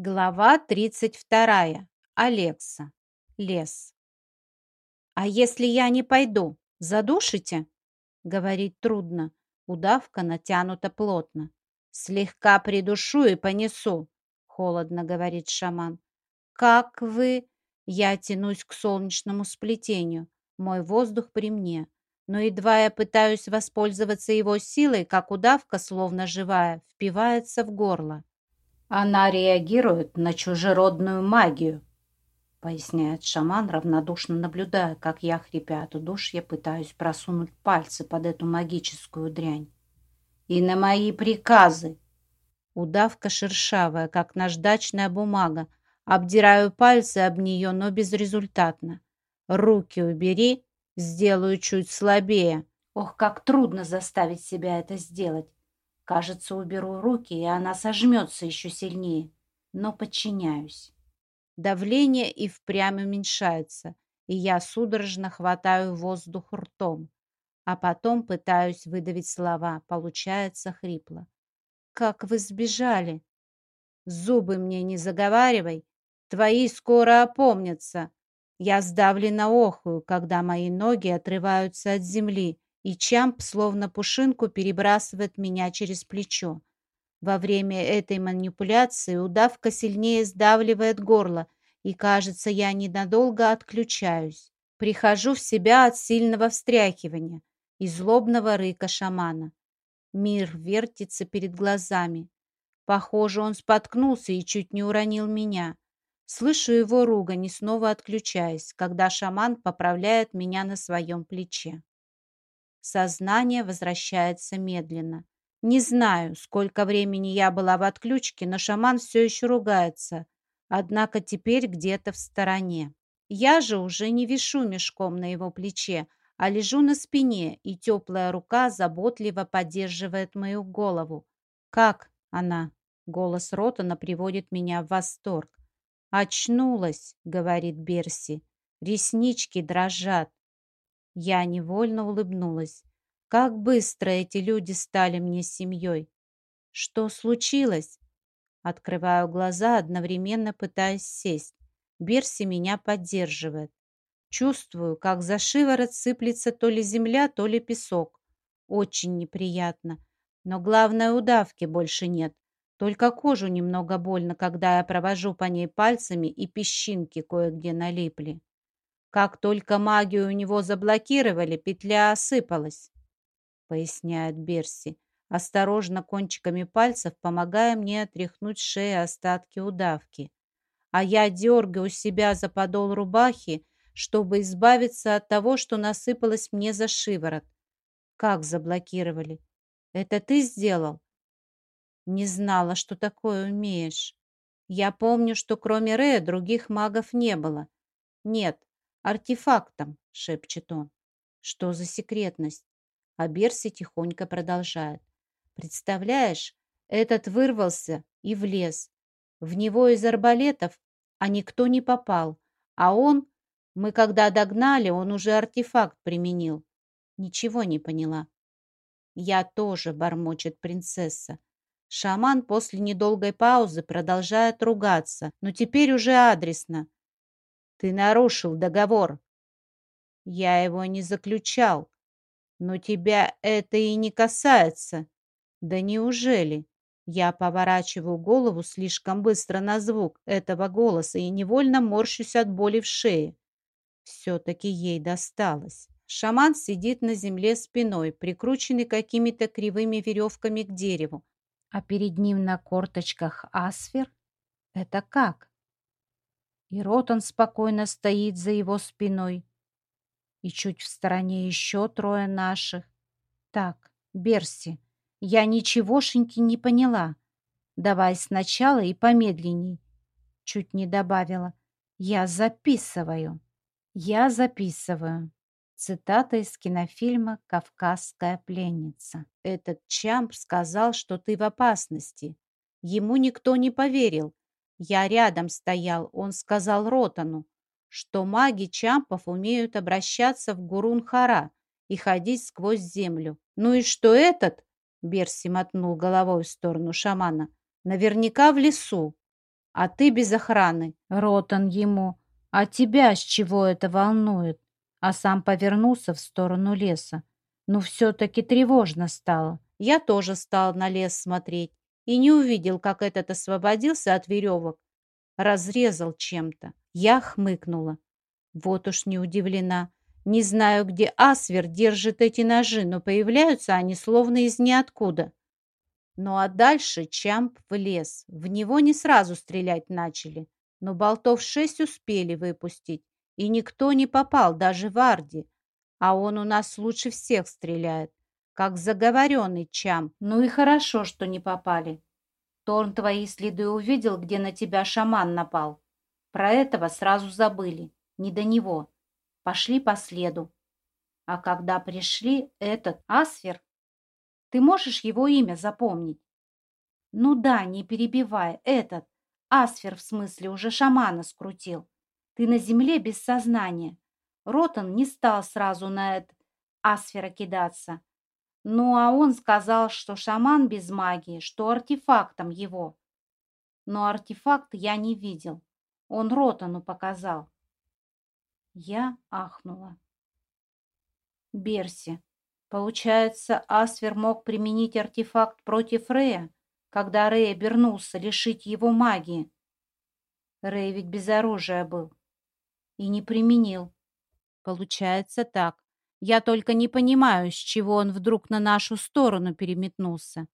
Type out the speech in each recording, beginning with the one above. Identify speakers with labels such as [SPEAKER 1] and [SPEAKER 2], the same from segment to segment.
[SPEAKER 1] Глава 32. Алекса. Лес. «А если я не пойду, задушите?» Говорить трудно. Удавка натянута плотно. «Слегка придушу и понесу», — холодно говорит шаман. «Как вы...» Я тянусь к солнечному сплетению. Мой воздух при мне. Но едва я пытаюсь воспользоваться его силой, как удавка, словно живая, впивается в горло. Она реагирует на чужеродную магию, поясняет шаман, равнодушно наблюдая, как я, хрипя от удушья, пытаюсь просунуть пальцы под эту магическую дрянь. И на мои приказы. Удавка шершавая, как наждачная бумага. Обдираю пальцы об нее, но безрезультатно. Руки убери, сделаю чуть слабее. Ох, как трудно заставить себя это сделать. Кажется, уберу руки, и она сожмется еще сильнее. Но подчиняюсь. Давление и впрямь уменьшается, и я судорожно хватаю воздух ртом, а потом пытаюсь выдавить слова. Получается хрипло. «Как вы сбежали?» «Зубы мне не заговаривай, твои скоро опомнятся». Я сдавленно охую, когда мои ноги отрываются от земли, и Чамп словно пушинку перебрасывает меня через плечо. Во время этой манипуляции удавка сильнее сдавливает горло, и, кажется, я ненадолго отключаюсь. Прихожу в себя от сильного встряхивания и злобного рыка шамана. Мир вертится перед глазами. Похоже, он споткнулся и чуть не уронил меня. Слышу его ругань и снова отключаюсь, когда шаман поправляет меня на своем плече. Сознание возвращается медленно. Не знаю, сколько времени я была в отключке, но шаман все еще ругается, однако теперь где-то в стороне. Я же уже не вишу мешком на его плече, а лежу на спине, и теплая рука заботливо поддерживает мою голову. «Как она?» — голос Ротана приводит меня в восторг. «Очнулась», — говорит Берси. «Реснички дрожат. Я невольно улыбнулась. Как быстро эти люди стали мне семьей. Что случилось? Открываю глаза, одновременно пытаясь сесть. Берси меня поддерживает. Чувствую, как за шиворот сыплется то ли земля, то ли песок. Очень неприятно. Но главное, удавки больше нет. Только кожу немного больно, когда я провожу по ней пальцами, и песчинки кое-где налипли. Как только магию у него заблокировали, петля осыпалась, поясняет Берси, осторожно кончиками пальцев помогая мне отряхнуть шеи остатки удавки. А я дергаю себя за подол рубахи, чтобы избавиться от того, что насыпалось мне за шиворот. Как заблокировали? Это ты сделал? Не знала, что такое умеешь. Я помню, что кроме Рея других магов не было. Нет, артефактом», — шепчет он. «Что за секретность?» А Берси тихонько продолжает. «Представляешь, этот вырвался и влез. В него из арбалетов, а никто не попал. А он, мы когда догнали, он уже артефакт применил. Ничего не поняла». «Я тоже», — бормочет принцесса. Шаман после недолгой паузы продолжает ругаться, но теперь уже адресно. Ты нарушил договор. Я его не заключал. Но тебя это и не касается. Да неужели? Я поворачиваю голову слишком быстро на звук этого голоса и невольно морщусь от боли в шее. Все-таки ей досталось. Шаман сидит на земле спиной, прикрученный какими-то кривыми веревками к дереву, а перед ним на корточках асфер. Это как? И Ротан спокойно стоит за его спиной. И чуть в стороне еще трое наших. Так, Берси, я ничегошеньки не поняла. Давай сначала и помедленней. Чуть не добавила. Я записываю. Я записываю. Цитата из кинофильма «Кавказская пленница». Этот Чамп сказал, что ты в опасности. Ему никто не поверил, я рядом стоял, он сказал Ротану, что маги Чампов умеют обращаться в Гурунхара и ходить сквозь землю. Ну и что этот, Берси мотнул головой в сторону шамана, наверняка в лесу. а ты без охраны. Ротан ему. А тебя с чего это волнует? А сам повернулся в сторону леса. Ну, все-таки тревожно стало. Я тоже стал на лес смотреть и не увидел, как этот освободился от веревок. Разрезал чем-то. Я хмыкнула. Вот уж не удивлена. Не знаю, где Асвер держит эти ножи, но появляются они словно из ниоткуда. Ну а дальше Чамп в лес. В него не сразу стрелять начали, но болтов шесть успели выпустить, и никто не попал, даже Варди. А он у нас лучше всех стреляет как заговоренный чам. Ну и хорошо, что не попали. Торн твои следы увидел, где на тебя шаман напал. Про этого сразу забыли. Не до него. Пошли по следу. А когда пришли, этот Асфер... Ты можешь его имя запомнить? Ну да, не перебивай. Этот. Асфер, в смысле, уже шамана скрутил. Ты на земле без сознания. Ротан не стал сразу на это Асфера кидаться. Ну, а он сказал, что шаман без магии, что артефактом его. Но артефакт я не видел. Он Ротану показал. Я ахнула. Берси. Получается, Асвер мог применить артефакт против Рея, когда Рэй обернулся лишить его магии. Рэй ведь без оружия был. И не применил. Получается так. Я только не понимаю, с чего он вдруг на нашу сторону переметнулся.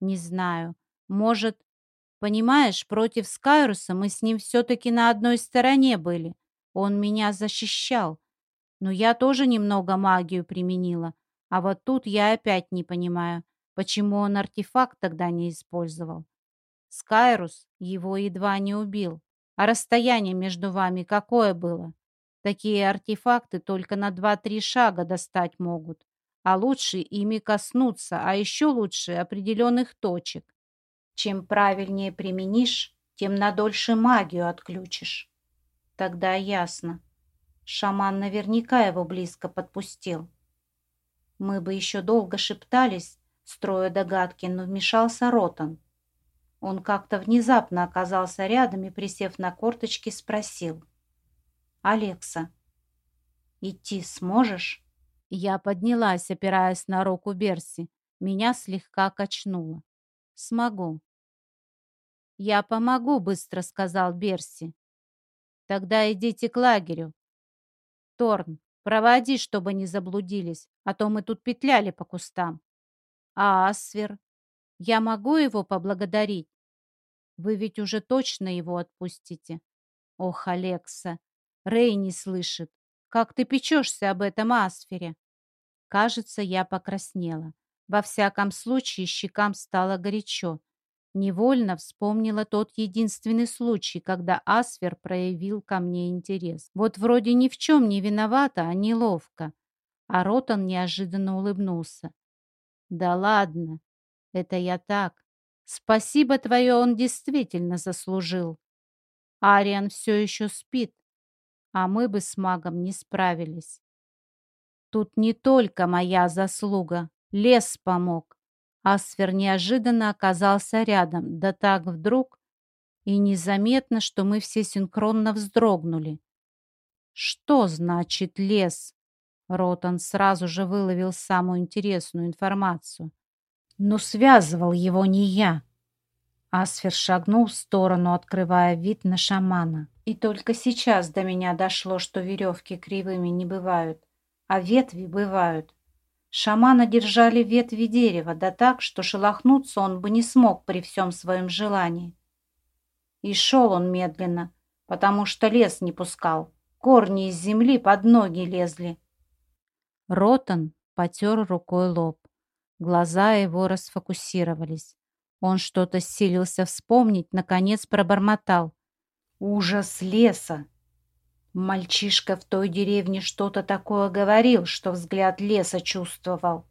[SPEAKER 1] Не знаю. Может, понимаешь, против Скайруса мы с ним все-таки на одной стороне были. Он меня защищал. Но я тоже немного магию применила. А вот тут я опять не понимаю, почему он артефакт тогда не использовал. Скайрус его едва не убил. А расстояние между вами какое было? Такие артефакты только на два-три шага достать могут, а лучше ими коснуться, а еще лучше определенных точек. Чем правильнее применишь, тем надольше магию отключишь. Тогда ясно. Шаман наверняка его близко подпустил. Мы бы еще долго шептались, строя догадки, но вмешался Ротан. Он как-то внезапно оказался рядом и, присев на корточки, спросил. «Алекса, идти сможешь?» Я поднялась, опираясь на руку Берси. Меня слегка качнуло. «Смогу». «Я помогу», — быстро сказал Берси. «Тогда идите к лагерю. Торн, проводи, чтобы не заблудились, а то мы тут петляли по кустам. А Асвер? Я могу его поблагодарить? Вы ведь уже точно его отпустите. Ох, Алекса, Рэй не слышит. Как ты печешься об этом Асфере? Кажется, я покраснела. Во всяком случае, щекам стало горячо. Невольно вспомнила тот единственный случай, когда Асфер проявил ко мне интерес. Вот вроде ни в чем не виновата, а неловко. А Ротан неожиданно улыбнулся. «Да ладно, это я так. Спасибо твое он действительно заслужил. Ариан все еще спит, а мы бы с магом не справились. Тут не только моя заслуга, лес помог. Асфер неожиданно оказался рядом, да так вдруг, и незаметно, что мы все синхронно вздрогнули. Что значит лес? Ротан сразу же выловил самую интересную информацию. Но связывал его не я. Асфер шагнул в сторону, открывая вид на шамана. И только сейчас до меня дошло, что веревки кривыми не бывают, а ветви бывают. Шамана держали ветви дерева, да так, что шелохнуться он бы не смог при всем своем желании. И шел он медленно, потому что лес не пускал. Корни из земли под ноги лезли. Ротан потер рукой лоб. Глаза его расфокусировались. Он что-то силился вспомнить, наконец пробормотал. Ужас леса. Мальчишка в той деревне что-то такое говорил, что взгляд леса чувствовал.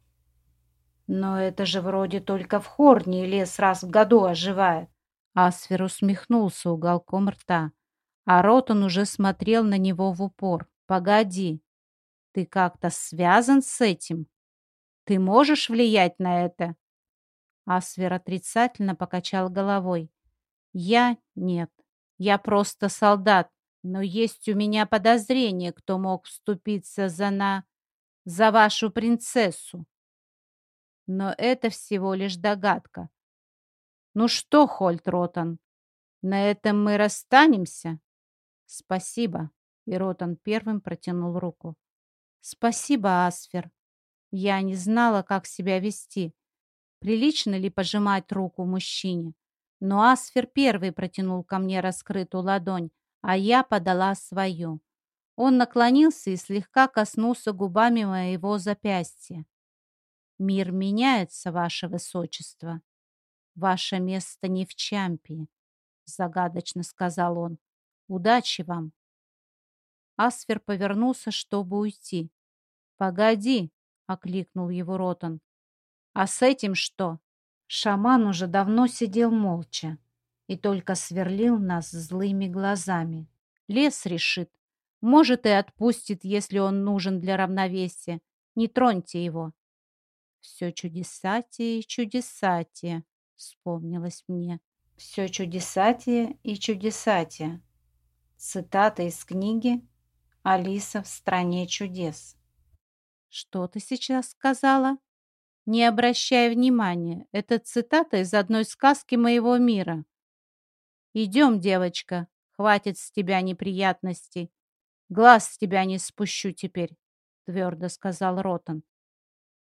[SPEAKER 1] Но это же вроде только в Хорне лес раз в году оживает. Асфер усмехнулся уголком рта, а Ротон уже смотрел на него в упор. «Погоди, ты как-то связан с этим? Ты можешь влиять на это?» Асвер отрицательно покачал головой. «Я нет. Я просто солдат, но есть у меня подозрение, кто мог вступиться за на... за вашу принцессу. Но это всего лишь догадка. Ну что, Хольт Ротан, на этом мы расстанемся? Спасибо. И Ротан первым протянул руку. Спасибо, Асфер. Я не знала, как себя вести. Прилично ли пожимать руку мужчине? Но Асфер первый протянул ко мне раскрытую ладонь, а я подала свою. Он наклонился и слегка коснулся губами моего запястья. «Мир меняется, ваше высочество. Ваше место не в Чампии», — загадочно сказал он. «Удачи вам». Асфер повернулся, чтобы уйти. «Погоди», — окликнул его Ротан. «А с этим что?» Шаман уже давно сидел молча и только сверлил нас злыми глазами. Лес решит. Может, и отпустит, если он нужен для равновесия. Не троньте его. Все чудесатие и чудесатие, вспомнилось мне. Все чудесатие и чудесатие. Цитата из книги «Алиса в стране чудес». «Что ты сейчас сказала?» «Не обращай внимания. Это цитата из одной сказки моего мира. Идем, девочка, хватит с тебя неприятностей. Глаз с тебя не спущу теперь», — твердо сказал Ротан.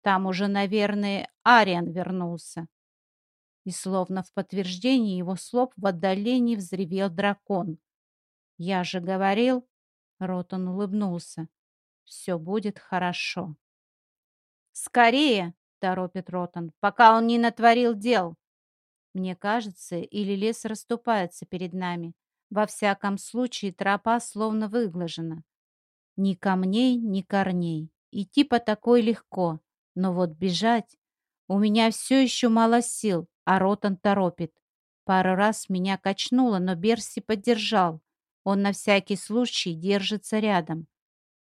[SPEAKER 1] «Там уже, наверное, Ариан вернулся». И словно в подтверждении его слов в отдалении взревел дракон. «Я же говорил...» — Ротан улыбнулся. «Все будет хорошо». «Скорее!» — торопит Ротан, «пока он не натворил дел!» Мне кажется, или лес расступается перед нами. Во всяком случае, тропа словно выглажена. Ни камней, ни корней. Идти по такой легко. Но вот бежать... У меня все еще мало сил, а Ротан торопит. Пару раз меня качнуло, но Берси поддержал. Он на всякий случай держится рядом.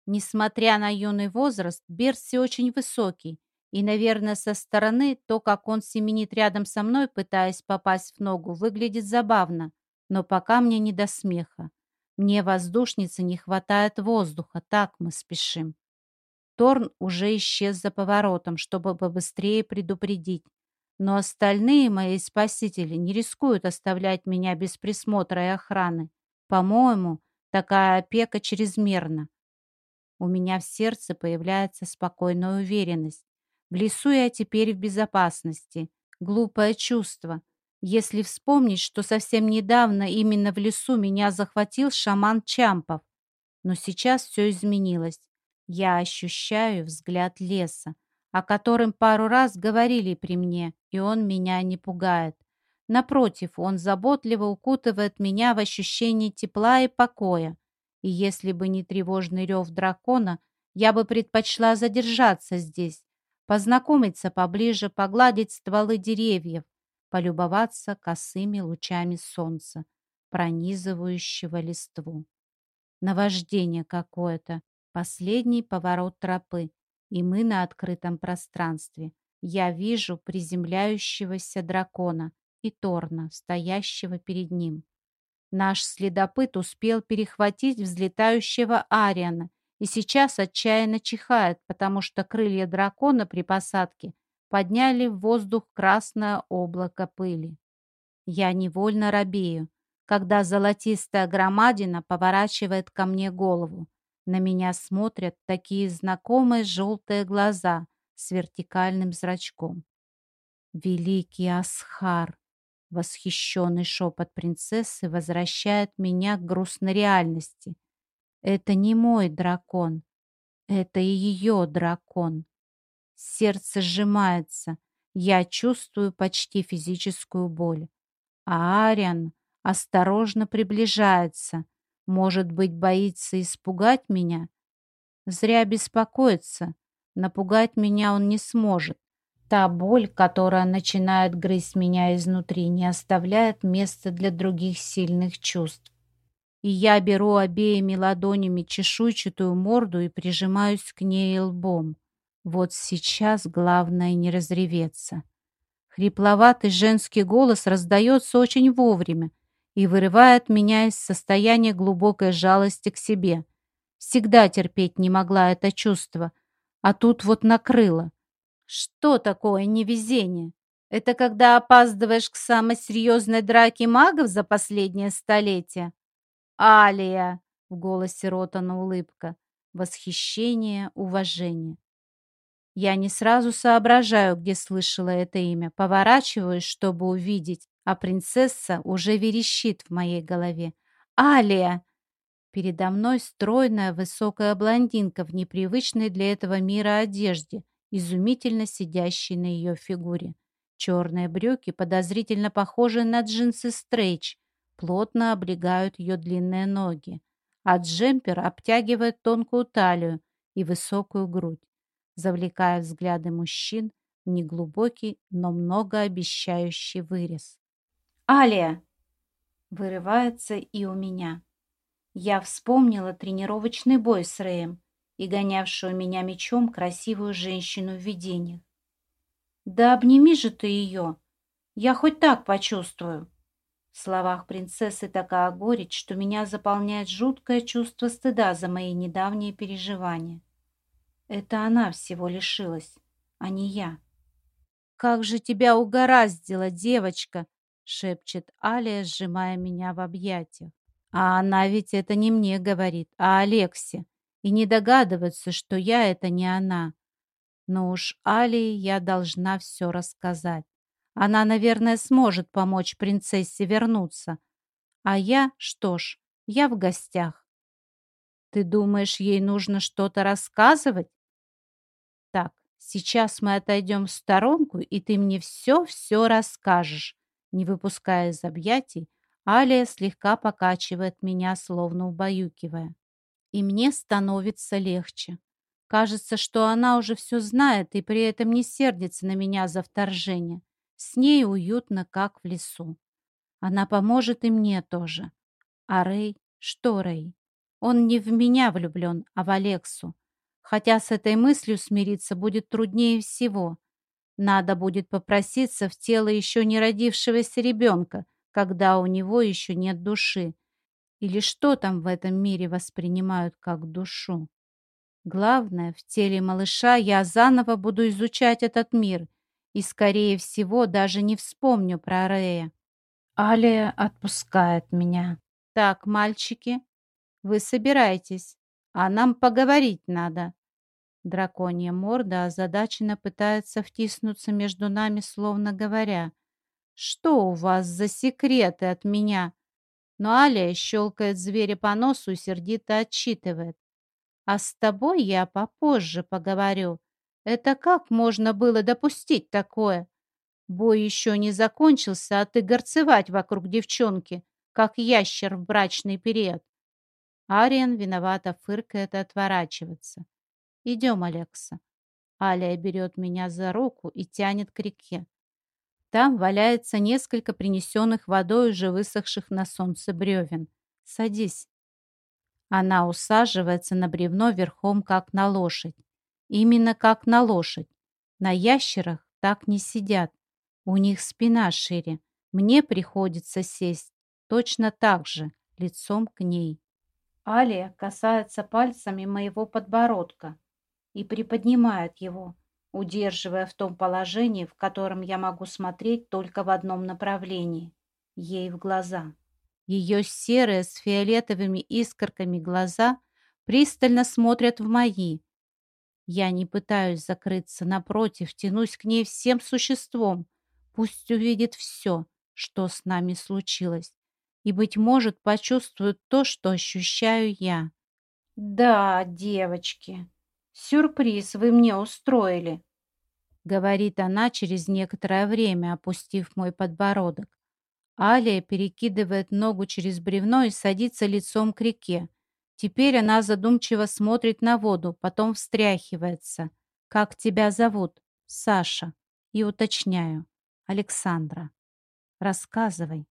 [SPEAKER 1] Несмотря на юный возраст, Берси очень высокий, и, наверное, со стороны то, как он семенит рядом со мной, пытаясь попасть в ногу, выглядит забавно, но пока мне не до смеха. Мне воздушницы не хватает воздуха, так мы спешим. Торн уже исчез за поворотом, чтобы побыстрее предупредить. Но остальные мои спасители не рискуют оставлять меня без присмотра и охраны. По-моему, такая опека чрезмерна. У меня в сердце появляется спокойная уверенность. В лесу я теперь в безопасности. Глупое чувство. Если вспомнить, что совсем недавно именно в лесу меня захватил шаман Чампов. Но сейчас все изменилось. Я ощущаю взгляд леса, о котором пару раз говорили при мне, и он меня не пугает. Напротив, он заботливо укутывает меня в ощущение тепла и покоя. И если бы не тревожный рев дракона, я бы предпочла задержаться здесь, познакомиться поближе, погладить стволы деревьев, полюбоваться косыми лучами солнца, пронизывающего листву. Наваждение какое-то, последний поворот тропы, и мы на открытом пространстве. Я вижу приземляющегося дракона и Торна, стоящего перед ним. Наш следопыт успел перехватить взлетающего Ариана и сейчас отчаянно чихает, потому что крылья дракона при посадке подняли в воздух красное облако пыли. Я невольно робею, когда золотистая громадина поворачивает ко мне голову. На меня смотрят такие знакомые желтые глаза с вертикальным зрачком. Великий Асхар! Восхищенный шепот принцессы возвращает меня к грустной реальности. Это не мой дракон. Это и ее дракон. Сердце сжимается. Я чувствую почти физическую боль. А Ариан осторожно приближается. Может быть, боится испугать меня? Зря беспокоится. Напугать меня он не сможет. Та боль, которая начинает грызть меня изнутри, не оставляет места для других сильных чувств. И я беру обеими ладонями чешуйчатую морду и прижимаюсь к ней лбом. Вот сейчас главное не разреветься. Хрипловатый женский голос раздается очень вовремя, и вырывает меня из состояния глубокой жалости к себе. Всегда терпеть не могла это чувство, а тут вот накрыло. Что такое невезение? Это когда опаздываешь к самой серьезной драке магов за последнее столетие? Алия! В голосе Ротана улыбка. Восхищение, уважение. Я не сразу соображаю, где слышала это имя. Поворачиваюсь, чтобы увидеть, а принцесса уже верещит в моей голове. «Алия!» Передо мной стройная высокая блондинка в непривычной для этого мира одежде, изумительно сидящей на ее фигуре. Черные брюки, подозрительно похожие на джинсы стрейч, плотно облегают ее длинные ноги, а джемпер обтягивает тонкую талию и высокую грудь, завлекая взгляды мужчин в неглубокий, но многообещающий вырез. «Алия!» Вырывается и у меня. Я вспомнила тренировочный бой с Рэем и гонявшую меня мечом красивую женщину в видениях. «Да обними же ты ее! Я хоть так почувствую!» В словах принцессы такая горечь, что меня заполняет жуткое чувство стыда за мои недавние переживания. Это она всего лишилась, а не я. «Как же тебя угораздило, девочка!» — шепчет Алия, сжимая меня в объятиях. А она ведь это не мне говорит, а Алексе. И не догадывается, что я это не она. Но уж Алии я должна все рассказать. Она, наверное, сможет помочь принцессе вернуться. А я, что ж, я в гостях. Ты думаешь, ей нужно что-то рассказывать? Так, сейчас мы отойдем в сторонку, и ты мне все-все расскажешь. Не выпуская из объятий, Алия слегка покачивает меня, словно убаюкивая. И мне становится легче. Кажется, что она уже все знает и при этом не сердится на меня за вторжение. С ней уютно, как в лесу. Она поможет и мне тоже. А Рэй? Что Рэй? Он не в меня влюблен, а в Алексу. Хотя с этой мыслью смириться будет труднее всего. Надо будет попроситься в тело еще не родившегося ребенка, когда у него еще нет души. Или что там в этом мире воспринимают как душу? Главное, в теле малыша я заново буду изучать этот мир и, скорее всего, даже не вспомню про Рея. Алия отпускает меня. «Так, мальчики, вы собираетесь, а нам поговорить надо». Драконья морда озадаченно пытается втиснуться между нами, словно говоря, «Что у вас за секреты от меня?» Но Алия щелкает зверя по носу и сердито отчитывает. А с тобой я попозже поговорю. Это как можно было допустить такое? Бой еще не закончился, а ты горцевать вокруг девчонки, как ящер в брачный период. Ариен виновато фыркает и отворачивается. «Идем, Алекса». Алия берет меня за руку и тянет к реке. Там валяется несколько принесенных водой уже высохших на солнце бревен. «Садись». Она усаживается на бревно верхом, как на лошадь. Именно как на лошадь. На ящерах так не сидят. У них спина шире. Мне приходится сесть точно так же, лицом к ней. Алия касается пальцами моего подбородка и приподнимает его, удерживая в том положении, в котором я могу смотреть только в одном направлении – ей в глаза. Ее серые с фиолетовыми искорками глаза пристально смотрят в мои. Я не пытаюсь закрыться, напротив, тянусь к ней всем существом. Пусть увидит все, что с нами случилось, и, быть может, почувствует то, что ощущаю я. «Да, девочки, сюрприз вы мне устроили», — говорит она через некоторое время, опустив мой подбородок. Алия перекидывает ногу через бревно и садится лицом к реке. Теперь она задумчиво смотрит на воду, потом встряхивается. «Как тебя зовут?» «Саша». И уточняю. «Александра». «Рассказывай».